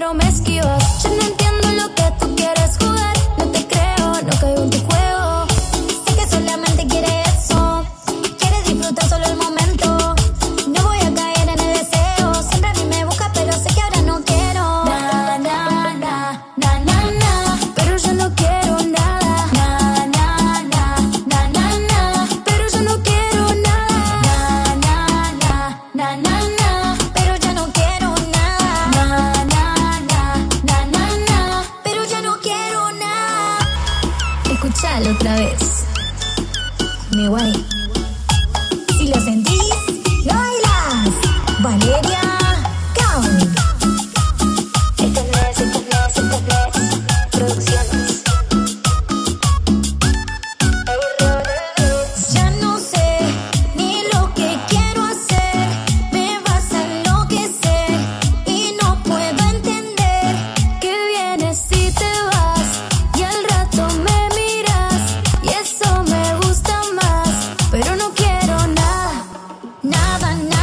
pero me esquivo. escuchalo otra vez. Me guay. Si lo sentí Cause I